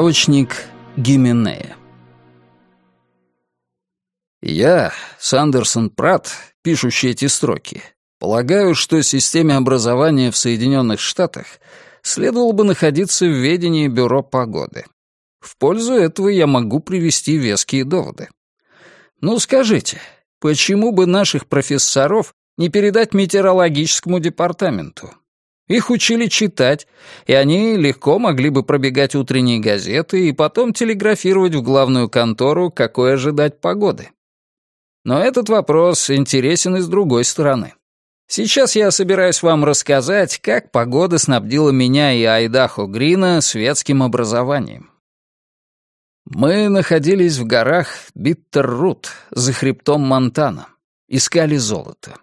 Справочник Гименея Я, Сандерсон Пратт, пишущий эти строки, полагаю, что системе образования в Соединенных Штатах следовало бы находиться в ведении Бюро погоды. В пользу этого я могу привести веские доводы. Ну скажите, почему бы наших профессоров не передать метеорологическому департаменту? Их учили читать, и они легко могли бы пробегать утренние газеты и потом телеграфировать в главную контору, какой ожидать погоды. Но этот вопрос интересен и с другой стороны. Сейчас я собираюсь вам рассказать, как погода снабдила меня и Айдахо Грина светским образованием. Мы находились в горах Биттер-Рут за хребтом Монтана. Искали золото.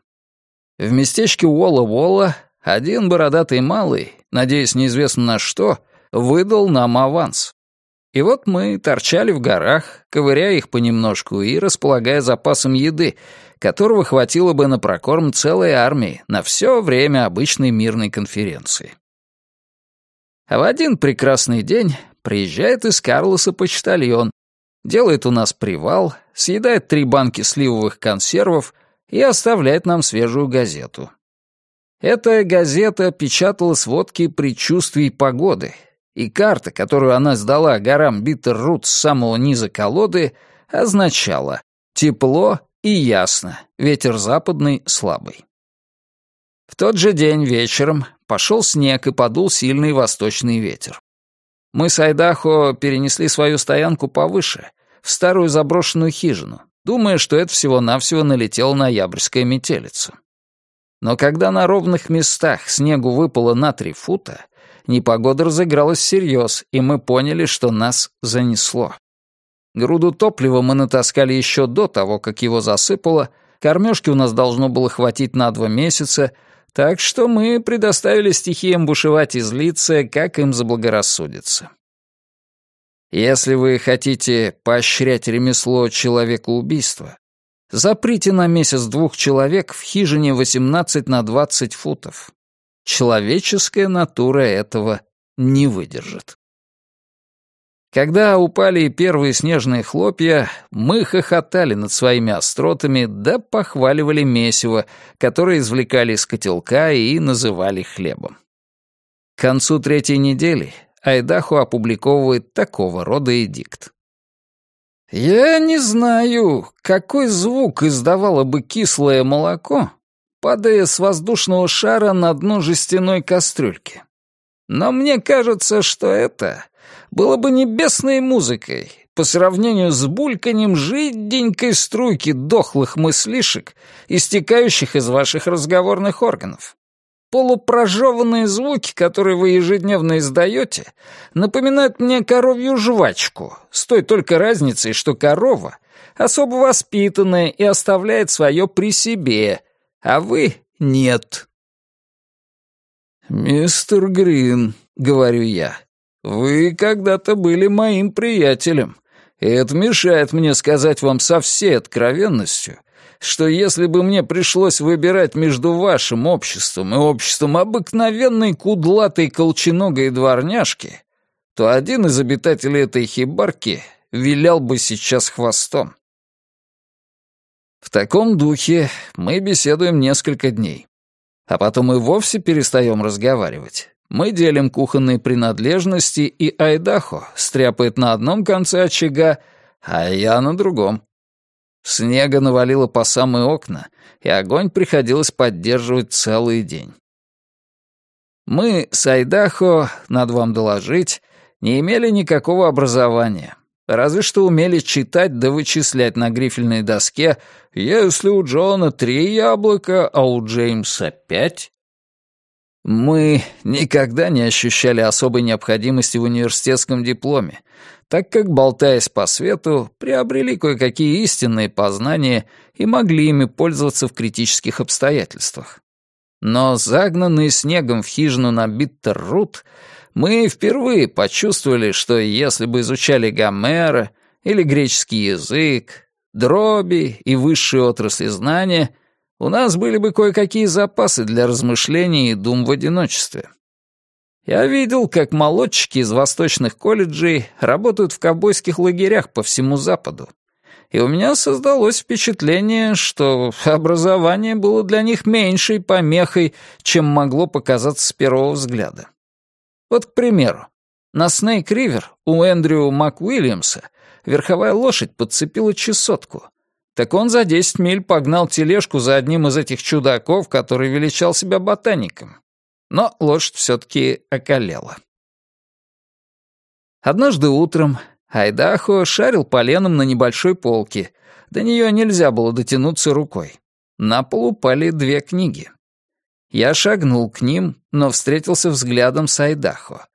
В местечке Уолла-Уолла один бородатый малый, надеясь неизвестно на что, выдал нам аванс. И вот мы торчали в горах, ковыряя их понемножку и располагая запасом еды, которого хватило бы на прокорм целой армии на все время обычной мирной конференции. А в один прекрасный день приезжает из Карлоса почтальон, делает у нас привал, съедает три банки сливовых консервов и оставляет нам свежую газету. Эта газета печатала сводки предчувствий погоды, и карта, которую она сдала горам Биттер-Рут с самого низа колоды, означала «тепло и ясно, ветер западный слабый». В тот же день вечером пошел снег и подул сильный восточный ветер. Мы с Айдахо перенесли свою стоянку повыше, в старую заброшенную хижину, думая, что это всего-навсего налетела ноябрьская метелица. Но когда на ровных местах снегу выпало на три фута, непогода разыгралась всерьез, и мы поняли, что нас занесло. Груду топлива мы натаскали еще до того, как его засыпало, кормежки у нас должно было хватить на два месяца, так что мы предоставили стихиям бушевать и злиться, как им заблагорассудится. Если вы хотите поощрять ремесло человека-убийства, Заприте на месяц двух человек в хижине 18 на 20 футов. Человеческая натура этого не выдержит. Когда упали первые снежные хлопья, мы хохотали над своими остротами, да похваливали месиво, которое извлекали из котелка и называли хлебом. К концу третьей недели Айдаху опубликовывает такого рода эдикт. Я не знаю, какой звук издавало бы кислое молоко, падая с воздушного шара на дно жестяной кастрюльки. Но мне кажется, что это было бы небесной музыкой по сравнению с бульканьем жиденькой струйки дохлых мыслишек, истекающих из ваших разговорных органов. Полупрожеванные звуки, которые вы ежедневно издаете, напоминают мне коровью жвачку, с той только разницей, что корова особо воспитанная и оставляет свое при себе, а вы — нет. «Мистер Грин», — говорю я, — «вы когда-то были моим приятелем, и это мешает мне сказать вам со всей откровенностью, что если бы мне пришлось выбирать между вашим обществом и обществом обыкновенной кудлатой колченогой дворняжки, то один из обитателей этой хибарки вилял бы сейчас хвостом. В таком духе мы беседуем несколько дней. А потом и вовсе перестаем разговаривать. Мы делим кухонные принадлежности, и Айдахо стряпает на одном конце очага, а я на другом. Снега навалило по самые окна, и огонь приходилось поддерживать целый день. Мы с Айдахо, надо вам доложить, не имели никакого образования. Разве что умели читать да вычислять на грифельной доске, если у Джона три яблока, а у Джеймса пять. Мы никогда не ощущали особой необходимости в университетском дипломе, так как, болтаясь по свету, приобрели кое-какие истинные познания и могли ими пользоваться в критических обстоятельствах. Но загнанные снегом в хижину на Биттер-Рут, мы впервые почувствовали, что если бы изучали Гомера или греческий язык, дроби и высшие отрасли знания, у нас были бы кое-какие запасы для размышлений и дум в одиночестве. Я видел, как молодчики из восточных колледжей работают в ковбойских лагерях по всему Западу. И у меня создалось впечатление, что образование было для них меньшей помехой, чем могло показаться с первого взгляда. Вот, к примеру, на Снейк-Ривер у Эндрю МакУильямса верховая лошадь подцепила чесотку. Так он за 10 миль погнал тележку за одним из этих чудаков, который величал себя ботаником. Но лошадь все-таки околела. Однажды утром Айдахо шарил поленом на небольшой полке. До нее нельзя было дотянуться рукой. На пол упали две книги. Я шагнул к ним, но встретился взглядом с Айдахо.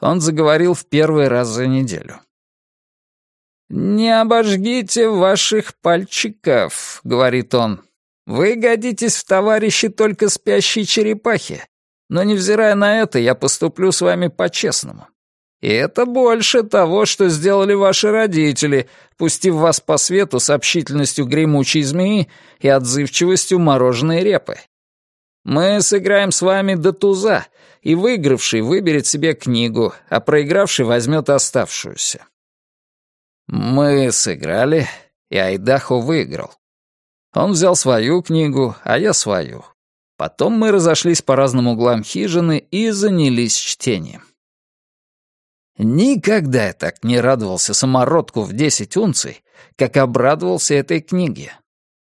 Он заговорил в первый раз за неделю. «Не обожгите ваших пальчиков», — говорит он. «Вы годитесь в товарищи только спящей черепахи, но, невзирая на это, я поступлю с вами по-честному. И это больше того, что сделали ваши родители, пустив вас по свету с общительностью гремучей змеи и отзывчивостью мороженой репы. Мы сыграем с вами до туза, и выигравший выберет себе книгу, а проигравший возьмет оставшуюся. Мы сыграли, и Айдахо выиграл. Он взял свою книгу, а я свою. Потом мы разошлись по разным углам хижины и занялись чтением. Никогда я так не радовался самородку в десять унций, как обрадовался этой книге.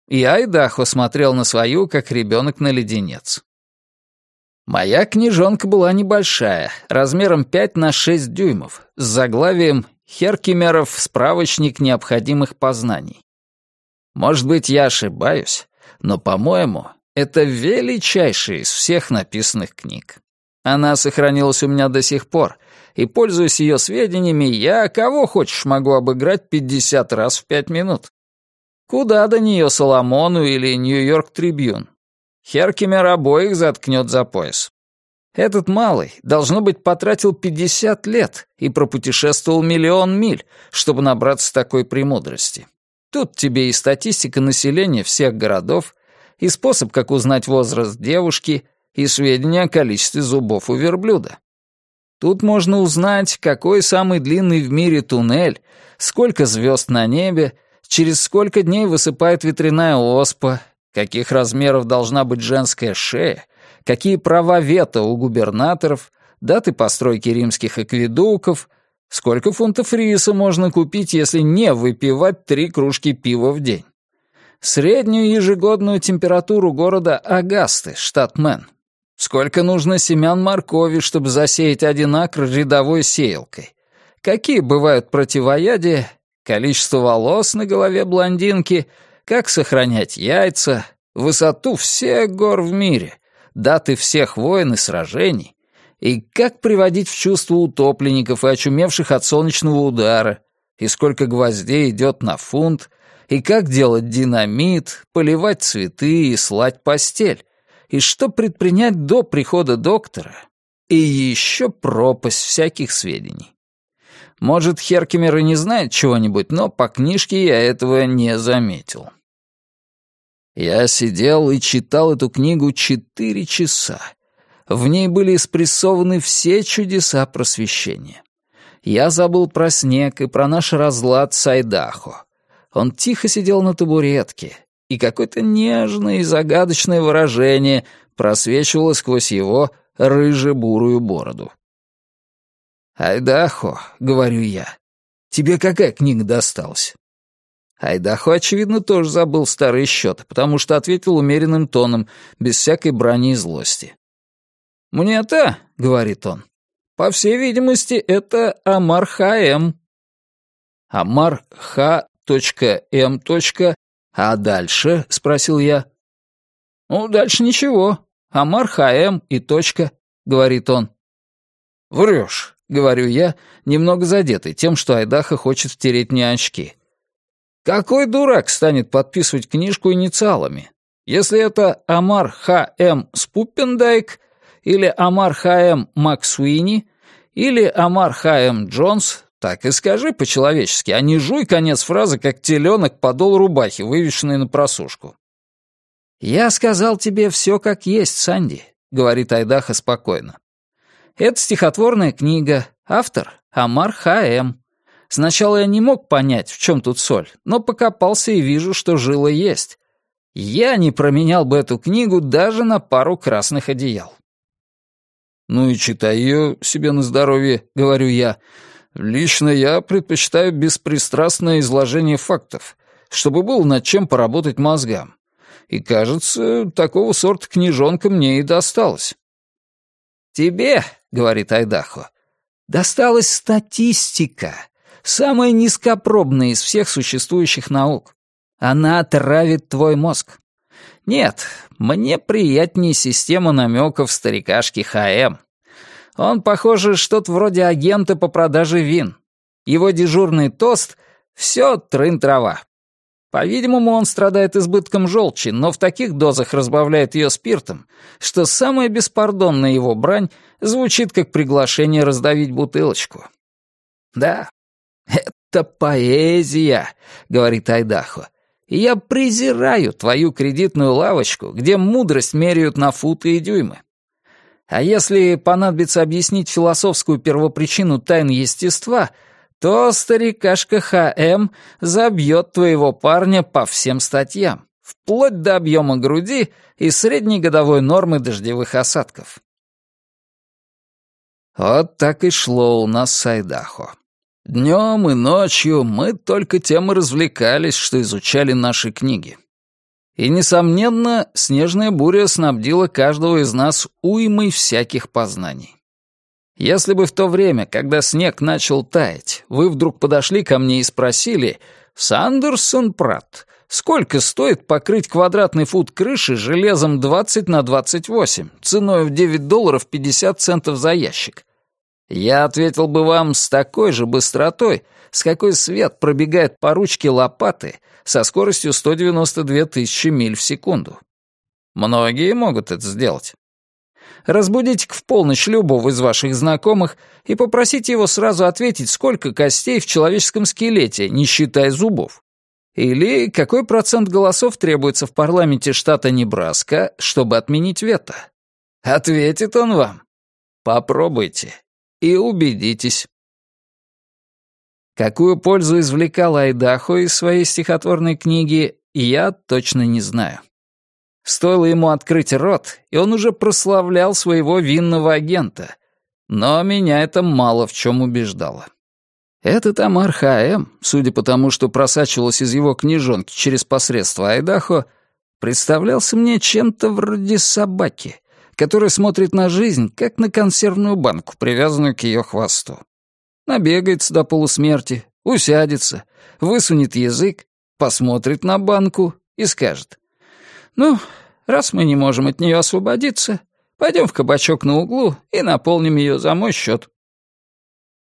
И Айдахо смотрел на свою, как ребенок на леденец. Моя книжонка была небольшая, размером 5 на 6 дюймов, с заглавием Херкимеров справочник необходимых познаний. Может быть, я ошибаюсь, но, по-моему, это величайшая из всех написанных книг. Она сохранилась у меня до сих пор, и, пользуясь ее сведениями, я кого хочешь могу обыграть 50 раз в 5 минут. Куда до нее Соломону или Нью-Йорк Трибьюн? Херкимер обоих заткнет за пояс. Этот малый, должно быть, потратил 50 лет и пропутешествовал миллион миль, чтобы набраться такой премудрости. Тут тебе и статистика населения всех городов, и способ, как узнать возраст девушки, и сведения о количестве зубов у верблюда. Тут можно узнать, какой самый длинный в мире туннель, сколько звезд на небе, через сколько дней высыпает ветряная оспа, каких размеров должна быть женская шея, какие права вето у губернаторов, даты постройки римских акведуков, сколько фунтов риса можно купить, если не выпивать три кружки пива в день. Среднюю ежегодную температуру города Агасты, штат Мэн. Сколько нужно семян моркови, чтобы засеять один акр рядовой сеялкой. Какие бывают противоядия, количество волос на голове блондинки, как сохранять яйца, высоту всех гор в мире, даты всех войн и сражений, и как приводить в чувство утопленников и очумевших от солнечного удара, и сколько гвоздей идет на фунт, и как делать динамит, поливать цветы и слать постель, и что предпринять до прихода доктора, и еще пропасть всяких сведений. Может, Херкемер и не знает чего-нибудь, но по книжке я этого не заметил. Я сидел и читал эту книгу четыре часа. В ней были спрессованы все чудеса просвещения. Я забыл про снег и про наш разлад с Айдахо. Он тихо сидел на табуретке, и какое-то нежное и загадочное выражение просвечивало сквозь его рыже-бурую бороду. «Айдахо», — говорю я, — «тебе какая книга досталась?» Айдахо, очевидно, тоже забыл старые счеты, потому что ответил умеренным тоном, без всякой брани и злости. «Мне-то», — говорит он, — «по всей видимости, это Амар Х.М.» «Амар Х.М. А дальше?» — спросил я. «Ну, дальше ничего. Амар Х.М. и точка», — говорит он. «Врешь», — говорю я, немного задетый тем, что Айдаха хочет втереть мне очки. Какой дурак станет подписывать книжку инициалами? Если это Амар Х.М. Спуппендайк, или Амар Х.М. Максуини, или Амар Х.М. Джонс, так и скажи по-человечески, а не жуй конец фразы, как теленок подол рубахи, вывешенной на просушку. «Я сказал тебе все как есть, Санди», — говорит Айдаха спокойно. Это стихотворная книга, автор — Амар Х.М. Сначала я не мог понять, в чем тут соль, но покопался и вижу, что жила есть. Я не променял бы эту книгу даже на пару красных одеял. «Ну и читай ее себе на здоровье», — говорю я. «Лично я предпочитаю беспристрастное изложение фактов, чтобы было над чем поработать мозгам. И, кажется, такого сорта книжонка мне и досталась». «Тебе», — говорит Айдахо, — «досталась статистика, самая низкопробная из всех существующих наук. Она травит твой мозг. Нет, мне приятнее система намеков старикашки ХМ. Он, похоже, что-то вроде агента по продаже вин. Его дежурный тост — все трын-трава. По-видимому, он страдает избытком желчи, но в таких дозах разбавляет ее спиртом, что самая беспардонная его брань звучит как приглашение раздавить бутылочку. «Да, это поэзия», — говорит Айдахо я презираю твою кредитную лавочку, где мудрость меряют на футы и дюймы. А если понадобится объяснить философскую первопричину тайн естества, то старикашка Х.М. забьет твоего парня по всем статьям, вплоть до объема груди и средней годовой нормы дождевых осадков. Вот так и шло у нас с Айдахо. Днем и ночью мы только тем и развлекались, что изучали наши книги. И, несомненно, снежная буря снабдила каждого из нас уймой всяких познаний. Если бы в то время, когда снег начал таять, вы вдруг подошли ко мне и спросили «Сандерсон Пратт, сколько стоит покрыть квадратный фут крыши железом 20 на 28, ценой в 9 долларов 50 центов за ящик?» Я ответил бы вам с такой же быстротой, с какой свет пробегает по ручке лопаты со скоростью 192 тысячи миль в секунду. Многие могут это сделать. разбудите в полночь любого из ваших знакомых и попросите его сразу ответить, сколько костей в человеческом скелете, не считая зубов. Или какой процент голосов требуется в парламенте штата Небраска, чтобы отменить вето. Ответит он вам. Попробуйте и убедитесь. Какую пользу извлекал Айдахо из своей стихотворной книги, я точно не знаю. Стоило ему открыть рот, и он уже прославлял своего винного агента. Но меня это мало в чем убеждало. Этот Амар Хаэм, судя по тому, что просачивалось из его книжонки через посредство Айдахо, представлялся мне чем-то вроде собаки, который смотрит на жизнь, как на консервную банку, привязанную к ее хвосту. Набегается до полусмерти, усядется, высунет язык, посмотрит на банку и скажет. «Ну, раз мы не можем от нее освободиться, пойдем в кабачок на углу и наполним ее за мой счет».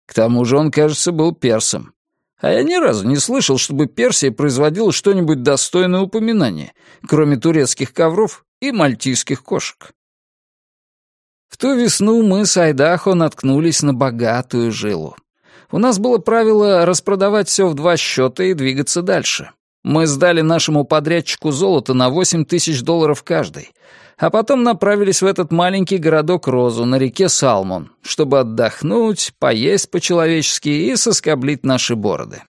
К тому же он, кажется, был персом. А я ни разу не слышал, чтобы Персия производила что-нибудь достойное упоминания, кроме турецких ковров и мальтийских кошек. В ту весну мы с Айдахо наткнулись на богатую жилу. У нас было правило распродавать все в два счета и двигаться дальше. Мы сдали нашему подрядчику золото на 8 тысяч долларов каждый, а потом направились в этот маленький городок Розу на реке Салмон, чтобы отдохнуть, поесть по-человечески и соскоблить наши бороды.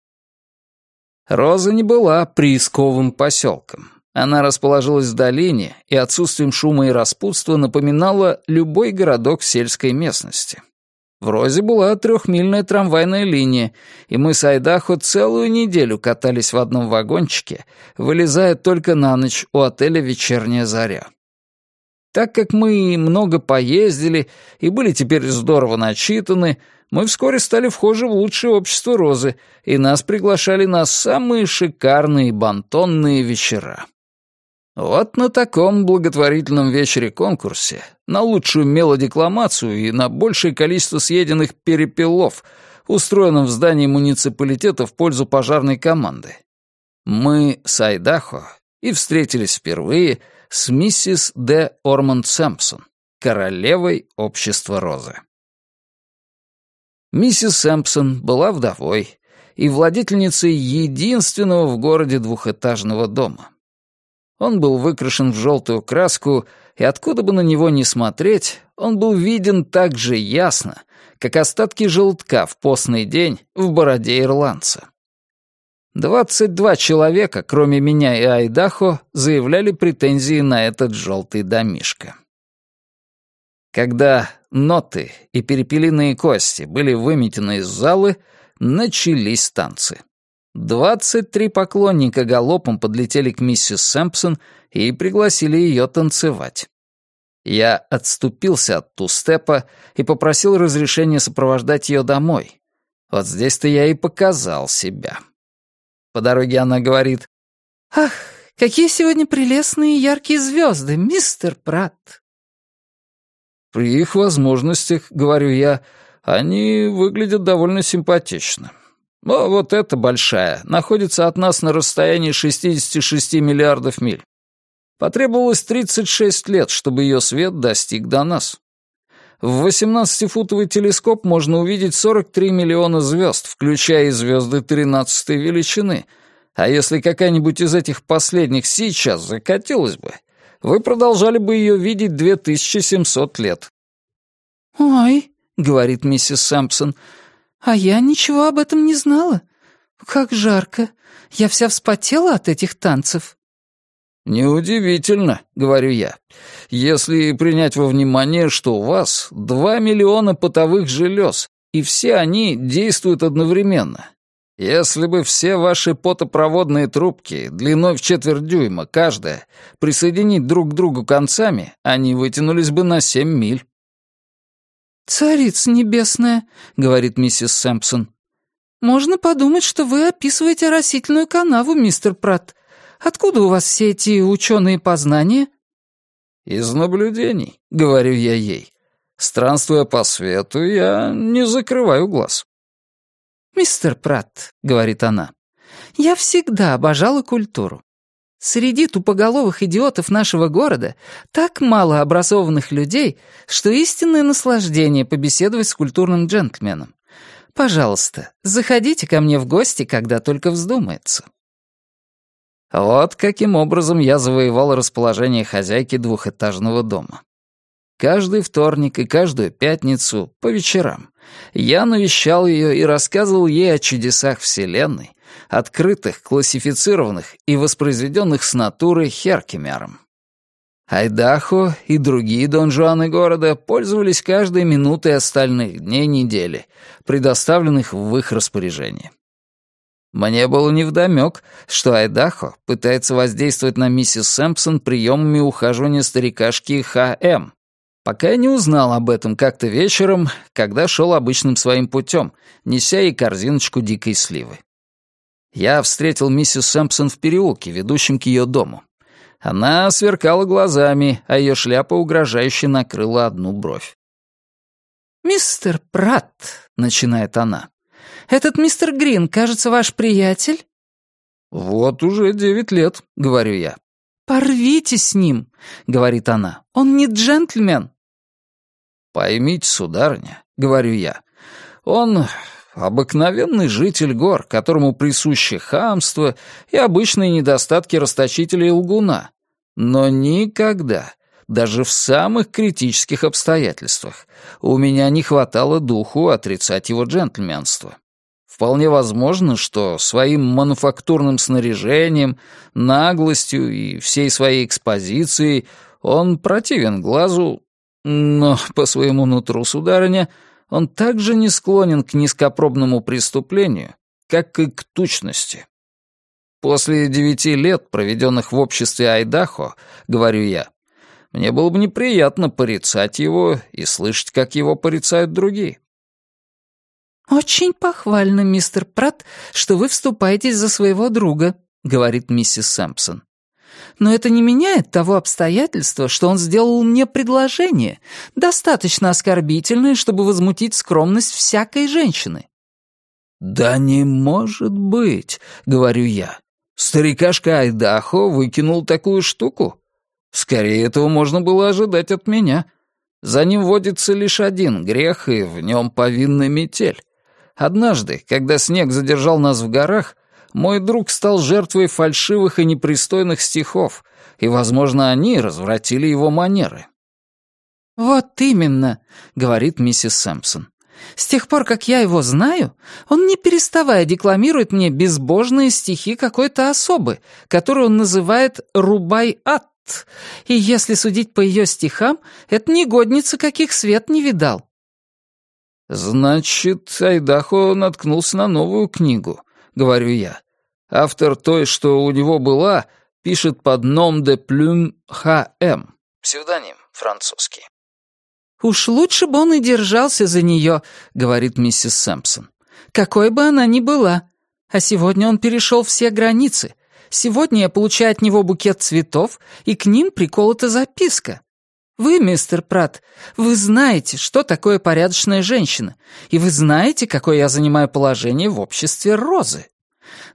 Роза не была приисковым поселком. Она расположилась в долине и отсутствием шума и распутства напоминала любой городок сельской местности. В Розе была трехмильная трамвайная линия, и мы с Айдахо целую неделю катались в одном вагончике, вылезая только на ночь у отеля «Вечерняя заря». Так как мы много поездили и были теперь здорово начитаны, мы вскоре стали вхожи в лучшее общество Розы, и нас приглашали на самые шикарные бантонные вечера. Вот на таком благотворительном вечере-конкурсе, на лучшую мелодекламацию и на большее количество съеденных перепелов, устроенном в здании муниципалитета в пользу пожарной команды, мы с Айдахо и встретились впервые с миссис Д. Ормонд Сэмпсон, королевой общества Розы. Миссис Сэмпсон была вдовой и владительницей единственного в городе двухэтажного дома — он был выкрашен в желтую краску, и откуда бы на него ни смотреть, он был виден так же ясно, как остатки желтка в постный день в бороде ирландца. Двадцать два человека, кроме меня и Айдахо, заявляли претензии на этот желтый домишко. Когда ноты и перепелиные кости были выметены из залы, начались танцы. Двадцать три поклонника галопом подлетели к миссис Сэмпсон и пригласили ее танцевать. Я отступился от тустепа и попросил разрешения сопровождать ее домой. Вот здесь-то я и показал себя. По дороге она говорит, «Ах, какие сегодня прелестные яркие звезды, мистер Пратт!» При их возможностях, говорю я, они выглядят довольно симпатично. Но вот эта большая находится от нас на расстоянии 66 миллиардов миль. Потребовалось 36 лет, чтобы ее свет достиг до нас. В 18-футовый телескоп можно увидеть 43 миллиона звезд, включая и звезды 13 величины. А если какая-нибудь из этих последних сейчас закатилась бы, вы продолжали бы ее видеть 2700 лет. «Ой», — говорит миссис Сэмпсон, — «а я ничего об этом не знала. Как жарко. Я вся вспотела от этих танцев». «Неудивительно», — говорю я, «если принять во внимание, что у вас два миллиона потовых желез, и все они действуют одновременно. Если бы все ваши потопроводные трубки, длиной в четверть дюйма каждая, присоединить друг к другу концами, они вытянулись бы на семь миль». «Царица небесная», — говорит миссис Сэмпсон. «Можно подумать, что вы описываете растительную канаву, мистер Пратт. Откуда у вас все эти ученые познания?» «Из наблюдений», — говорю я ей. Странствуя по свету, я не закрываю глаз. «Мистер Пратт», — говорит она, — «я всегда обожала культуру. Среди тупоголовых идиотов нашего города так мало образованных людей, что истинное наслаждение побеседовать с культурным джентльменом. Пожалуйста, заходите ко мне в гости, когда только вздумается». Вот каким образом я завоевал расположение хозяйки двухэтажного дома. Каждый вторник и каждую пятницу, по вечерам, я навещал ее и рассказывал ей о чудесах Вселенной, открытых, классифицированных и воспроизведенных с натуры Херкемером. Айдахо и другие донжуаны города пользовались каждой минутой остальных дней недели, предоставленных в их распоряжение. Мне было невдомёк, что Айдахо пытается воздействовать на миссис Сэмпсон приемами ухаживания старикашки Х.М., пока я не узнал об этом как-то вечером, когда шел обычным своим путем, неся ей корзиночку дикой сливы. Я встретил миссис Сэмпсон в переулке, ведущем к ее дому. Она сверкала глазами, а ее шляпа угрожающе накрыла одну бровь. «Мистер Пратт», — начинает она, этот мистер Грин, кажется, ваш приятель?» «Вот уже девять лет», — говорю я. «Порвите с ним», — говорит она. «Он не джентльмен». «Поймите, сударыня», — говорю я, — «он обыкновенный житель гор, которому присуще хамство и обычные недостатки расточителя и лгуна. Но никогда, даже в самых критических обстоятельствах, у меня не хватало духу отрицать его джентльменство. Вполне возможно, что своим мануфактурным снаряжением, наглостью и всей своей экспозицией он противен глазу, но по своему нутру, сударыня, он также не склонен к низкопробному преступлению, как и к тучности. После девяти лет, проведенных в обществе Айдахо, говорю я, мне было бы неприятно порицать его и слышать, как его порицают другие. «Очень похвально, мистер Пратт, что вы вступаетесь за своего друга», — говорит миссис Сэмпсон. «Но это не меняет того обстоятельства, что он сделал мне предложение, достаточно оскорбительное, чтобы возмутить скромность всякой женщины». «Да не может быть», — говорю я. «Старикашка Айдахо выкинул такую штуку. Скорее этого можно было ожидать от меня. За ним водится лишь один грех, и в нем повинна метель. Однажды, когда снег задержал нас в горах, мой друг стал жертвой фальшивых и непристойных стихов, и, возможно, они развратили его манеры. «Вот именно», — говорит миссис Сэмпсон. «С тех пор, как я его знаю, он не переставая декламирует мне безбожные стихи какой-то особы, которую он называет «Рубай-ат». И если судить по ее стихам, это негодница, каких свет не видал. «Значит, Айдахо наткнулся на новую книгу», — говорю я. Автор той, что у него была, пишет под «Ном де Плюм Х.М». Псевдоним французский. «Уж лучше бы он и держался за нее», — говорит миссис Сэмпсон. «Какой бы она ни была. А сегодня он перешел все границы. Сегодня я получаю от него букет цветов, и к ним приколота записка. Вы, мистер Пратт, вы знаете, что такое порядочная женщина, и вы знаете, какое я занимаю положение в обществе Розы.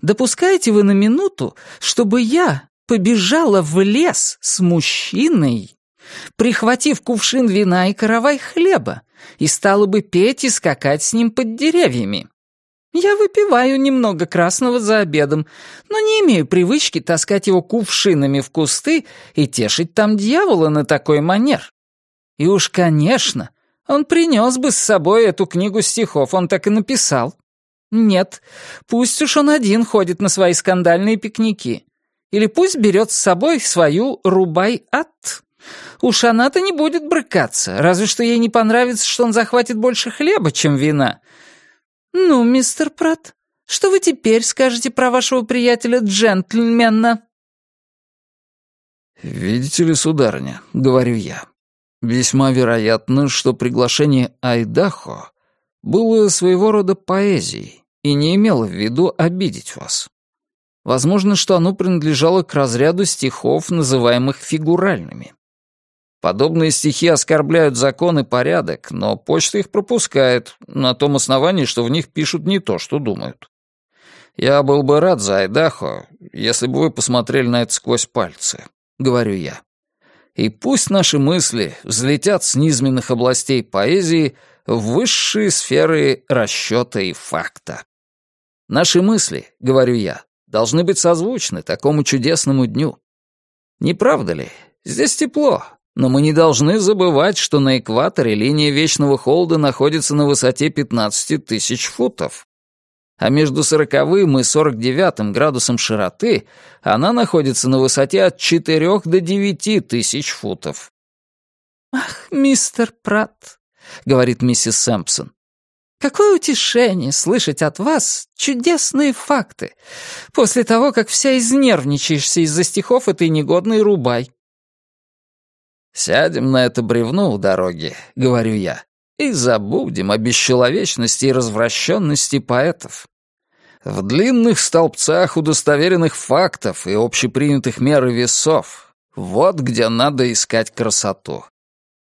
Допускаете вы на минуту, чтобы я побежала в лес с мужчиной, прихватив кувшин вина и каравай хлеба, и стала бы петь и скакать с ним под деревьями. Я выпиваю немного красного за обедом, но не имею привычки таскать его кувшинами в кусты и тешить там дьявола на такой манер. И уж, конечно, он принес бы с собой эту книгу стихов, он так и написал. Нет, пусть уж он один ходит на свои скандальные пикники. Или пусть берет с собой свою рубай-ат. Уж она-то не будет брыкаться, разве что ей не понравится, что он захватит больше хлеба, чем вина. Ну, мистер Пратт, что вы теперь скажете про вашего приятеля-джентльмена?» «Видите ли, сударыня, — говорю я, — весьма вероятно, что приглашение Айдахо было своего рода поэзией и не имела в виду обидеть вас. Возможно, что оно принадлежало к разряду стихов, называемых фигуральными. Подобные стихи оскорбляют закон и порядок, но почта их пропускает на том основании, что в них пишут не то, что думают. Я был бы рад за Айдахо, если бы вы посмотрели на это сквозь пальцы, говорю я. И пусть наши мысли взлетят с низменных областей поэзии в высшие сферы расчета и факта. Наши мысли, говорю я, должны быть созвучны такому чудесному дню. Не правда ли? Здесь тепло, но мы не должны забывать, что на экваторе линия вечного холода находится на высоте 15 тысяч футов. А между сороковым и сорок девятым градусом широты она находится на высоте от 4 до 9 тысяч футов. «Ах, мистер Пратт», — говорит миссис Сэмпсон, Какое утешение слышать от вас чудесные факты, после того, как вся изнервничаешься из-за стихов этой негодной рубай. «Сядем на это бревно у дороги», — говорю я, «и забудем о бесчеловечности и развращенности поэтов. В длинных столбцах удостоверенных фактов и общепринятых мер и весов вот где надо искать красоту.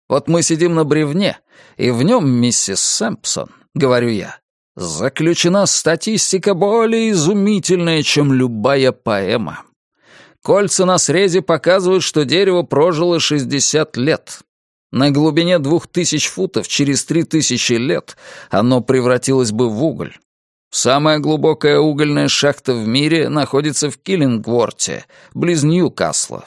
Вот мы сидим на бревне, и в нем миссис Сэмпсон — говорю я, — заключена статистика более изумительная, чем любая поэма. Кольца на срезе показывают, что дерево прожило 60 лет. На глубине двух тысяч футов через три тысячи лет оно превратилось бы в уголь. Самая глубокая угольная шахта в мире находится в Киллингворте, близ Ньюкасла.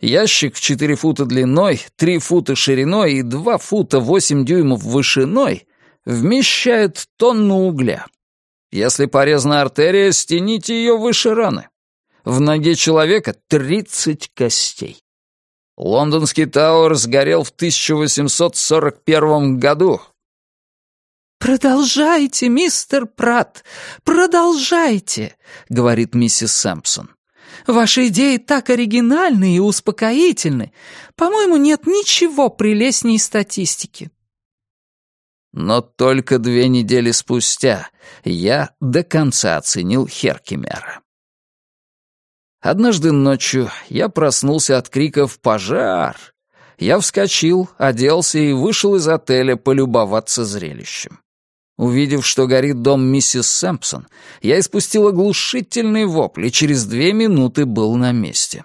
Ящик в 4 фута длиной, 3 фута шириной и 2 фута 8 дюймов вышиной вмещает тонну угля. Если порезана артерия, стяните ее выше раны. В ноге человека 30 костей. Лондонский Тауэр сгорел в 1841 году. «Продолжайте, мистер Пратт, продолжайте», — говорит миссис Сэмпсон. «Ваши идеи так оригинальны и успокоительны. По-моему, нет ничего прелестней статистики». Но только две недели спустя я до конца оценил Херкимера. Однажды ночью я проснулся от криков «Пожар!». Я вскочил, оделся и вышел из отеля полюбоваться зрелищем. Увидев, что горит дом миссис Сэмпсон, я испустил оглушительный вопль и через две минуты был на месте.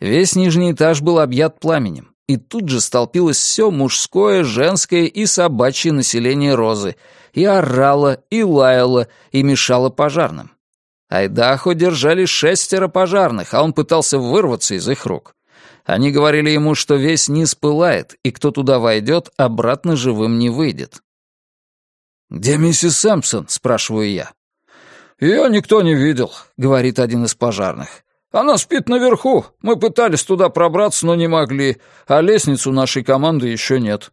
Весь нижний этаж был объят пламенем и тут же столпилось все мужское, женское и собачье население Розы, и орало, и лаяло, и мешало пожарным. Айдахо держали шестеро пожарных, а он пытался вырваться из их рук. Они говорили ему, что весь низ пылает, и кто туда войдет, обратно живым не выйдет. «Где миссис Сэмпсон?» — спрашиваю я. «Ее никто не видел», — говорит один из пожарных. «Она спит наверху. Мы пытались туда пробраться, но не могли, а лестницу нашей команды еще нет».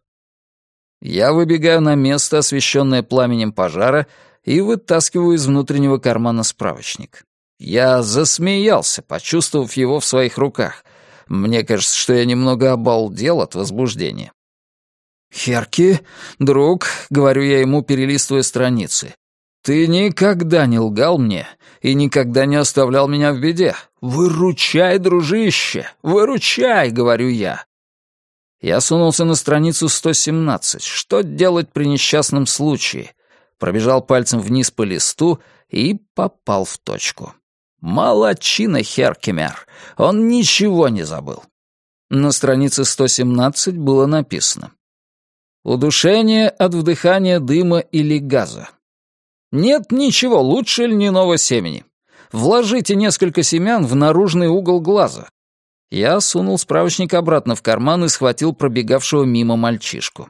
Я выбегаю на место, освещенное пламенем пожара, и вытаскиваю из внутреннего кармана справочник. Я засмеялся, почувствовав его в своих руках. Мне кажется, что я немного обалдел от возбуждения. «Херки, друг», — говорю я ему, перелистывая страницы, «ты никогда не лгал мне и никогда не оставлял меня в беде. Выручай, дружище, выручай», — говорю я. Я сунулся на страницу 117. Что делать при несчастном случае? Пробежал пальцем вниз по листу и попал в точку. Молодчина Херкемер. Он ничего не забыл. На странице 117 было написано. Удушение от вдыхания дыма или газа. Нет ничего лучше льняного семени. Вложите несколько семян в наружный угол глаза. Я сунул справочник обратно в карман и схватил пробегавшего мимо мальчишку.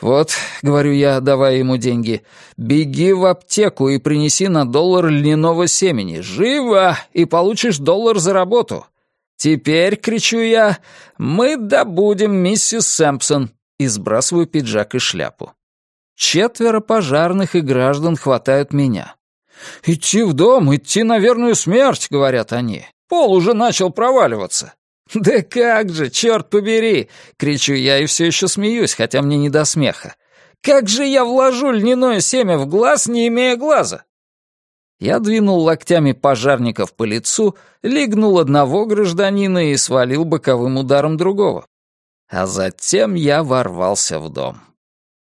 «Вот», — говорю я, давая ему деньги, — «беги в аптеку и принеси на доллар льняного семени. Живо! И получишь доллар за работу. Теперь, — кричу я, — мы добудем миссис Сэмпсон и сбрасываю пиджак и шляпу. Четверо пожарных и граждан хватают меня. «Идти в дом, идти на верную смерть», — говорят они. «Пол уже начал проваливаться». «Да как же, черт побери!» — кричу я и все еще смеюсь, хотя мне не до смеха. «Как же я вложу льняное семя в глаз, не имея глаза?» Я двинул локтями пожарников по лицу, легнул одного гражданина и свалил боковым ударом другого. А затем я ворвался в дом.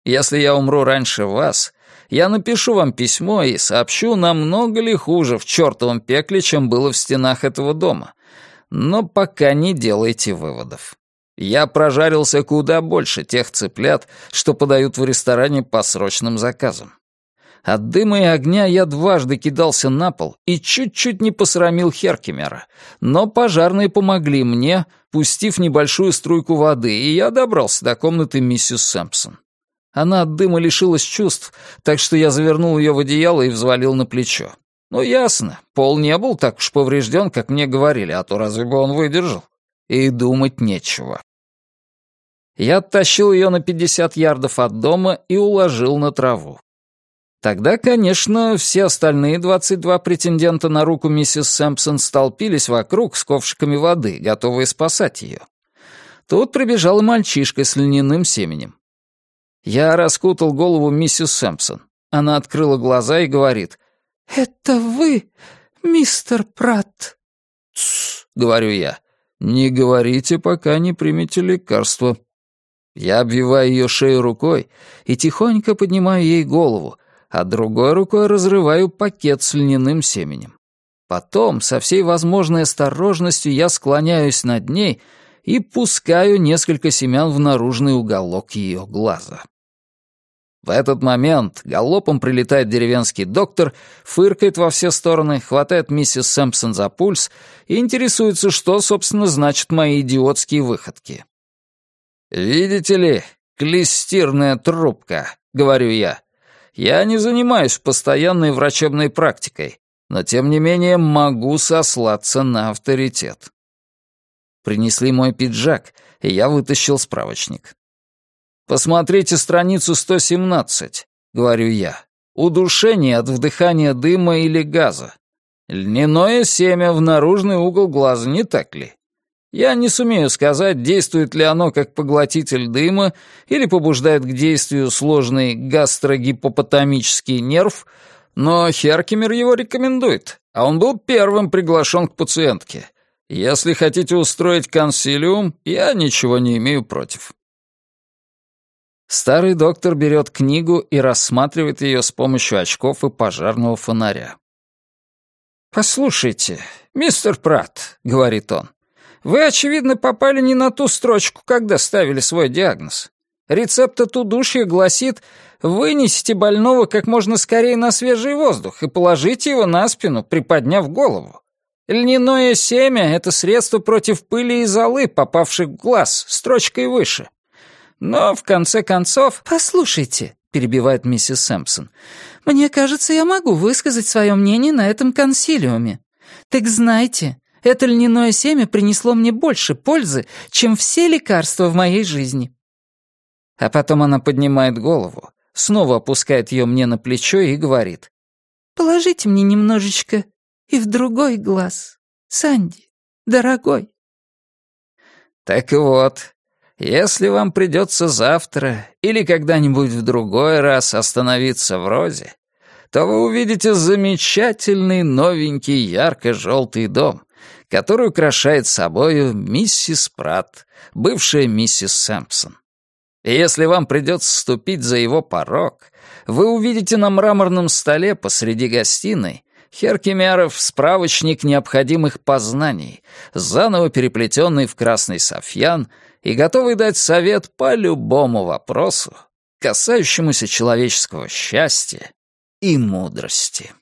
Если я умру раньше вас, я напишу вам письмо и сообщу, намного ли хуже в чертовом пекле, чем было в стенах этого дома. Но пока не делайте выводов. Я прожарился куда больше тех цыплят, что подают в ресторане по срочным заказам. От дыма и огня я дважды кидался на пол и чуть-чуть не посрамил Херкемера, но пожарные помогли мне, пустив небольшую струйку воды, и я добрался до комнаты миссис Сэмпсон. Она от дыма лишилась чувств, так что я завернул ее в одеяло и взвалил на плечо. Ну, ясно, пол не был так уж поврежден, как мне говорили, а то разве бы он выдержал? И думать нечего. Я оттащил ее на пятьдесят ярдов от дома и уложил на траву. Тогда, конечно, все остальные 22 претендента на руку миссис Сэмпсон столпились вокруг с ковшиками воды, готовые спасать ее. Тут прибежал мальчишка с льняным семенем. Я раскутал голову миссис Сэмпсон. Она открыла глаза и говорит, «Это вы, мистер Пратт?» «Тссс», — говорю я, — «не говорите, пока не примете лекарство». Я обвиваю ее шею рукой и тихонько поднимаю ей голову, а другой рукой разрываю пакет с льняным семенем. Потом, со всей возможной осторожностью, я склоняюсь над ней и пускаю несколько семян в наружный уголок ее глаза. В этот момент галопом прилетает деревенский доктор, фыркает во все стороны, хватает миссис Сэмпсон за пульс и интересуется, что, собственно, значат мои идиотские выходки. «Видите ли, клестирная трубка», — говорю я. Я не занимаюсь постоянной врачебной практикой, но тем не менее могу сослаться на авторитет. Принесли мой пиджак, и я вытащил справочник. «Посмотрите страницу 117», — говорю я. «Удушение от вдыхания дыма или газа. Льняное семя в наружный угол глаза, не так ли? Я не сумею сказать, действует ли оно как поглотитель дыма или побуждает к действию сложный гастрогипопотамический нерв, но Херкемер его рекомендует, а он был первым приглашен к пациентке. Если хотите устроить консилиум, я ничего не имею против. Старый доктор берет книгу и рассматривает ее с помощью очков и пожарного фонаря. «Послушайте, мистер Пратт», — говорит он, вы, очевидно, попали не на ту строчку, когда ставили свой диагноз. Рецепт от удушья гласит «Вынесите больного как можно скорее на свежий воздух и положите его на спину, приподняв голову». Льняное семя — это средство против пыли и золы, попавших в глаз, строчкой выше. Но, в конце концов... «Послушайте», — перебивает миссис Сэмпсон, «мне кажется, я могу высказать свое мнение на этом консилиуме. Так знайте, это льняное семя принесло мне больше пользы, чем все лекарства в моей жизни». А потом она поднимает голову, снова опускает ее мне на плечо и говорит. «Положите мне немножечко и в другой глаз, Санди, дорогой». Так вот, если вам придется завтра или когда-нибудь в другой раз остановиться в Розе, то вы увидите замечательный новенький ярко-желтый дом, который украшает собою миссис Пратт, бывшая миссис Сэмпсон. И если вам придется ступить за его порог, вы увидите на мраморном столе посреди гостиной Херкемяров справочник необходимых познаний, заново переплетенный в красный софьян и готовый дать совет по любому вопросу, касающемуся человеческого счастья и мудрости.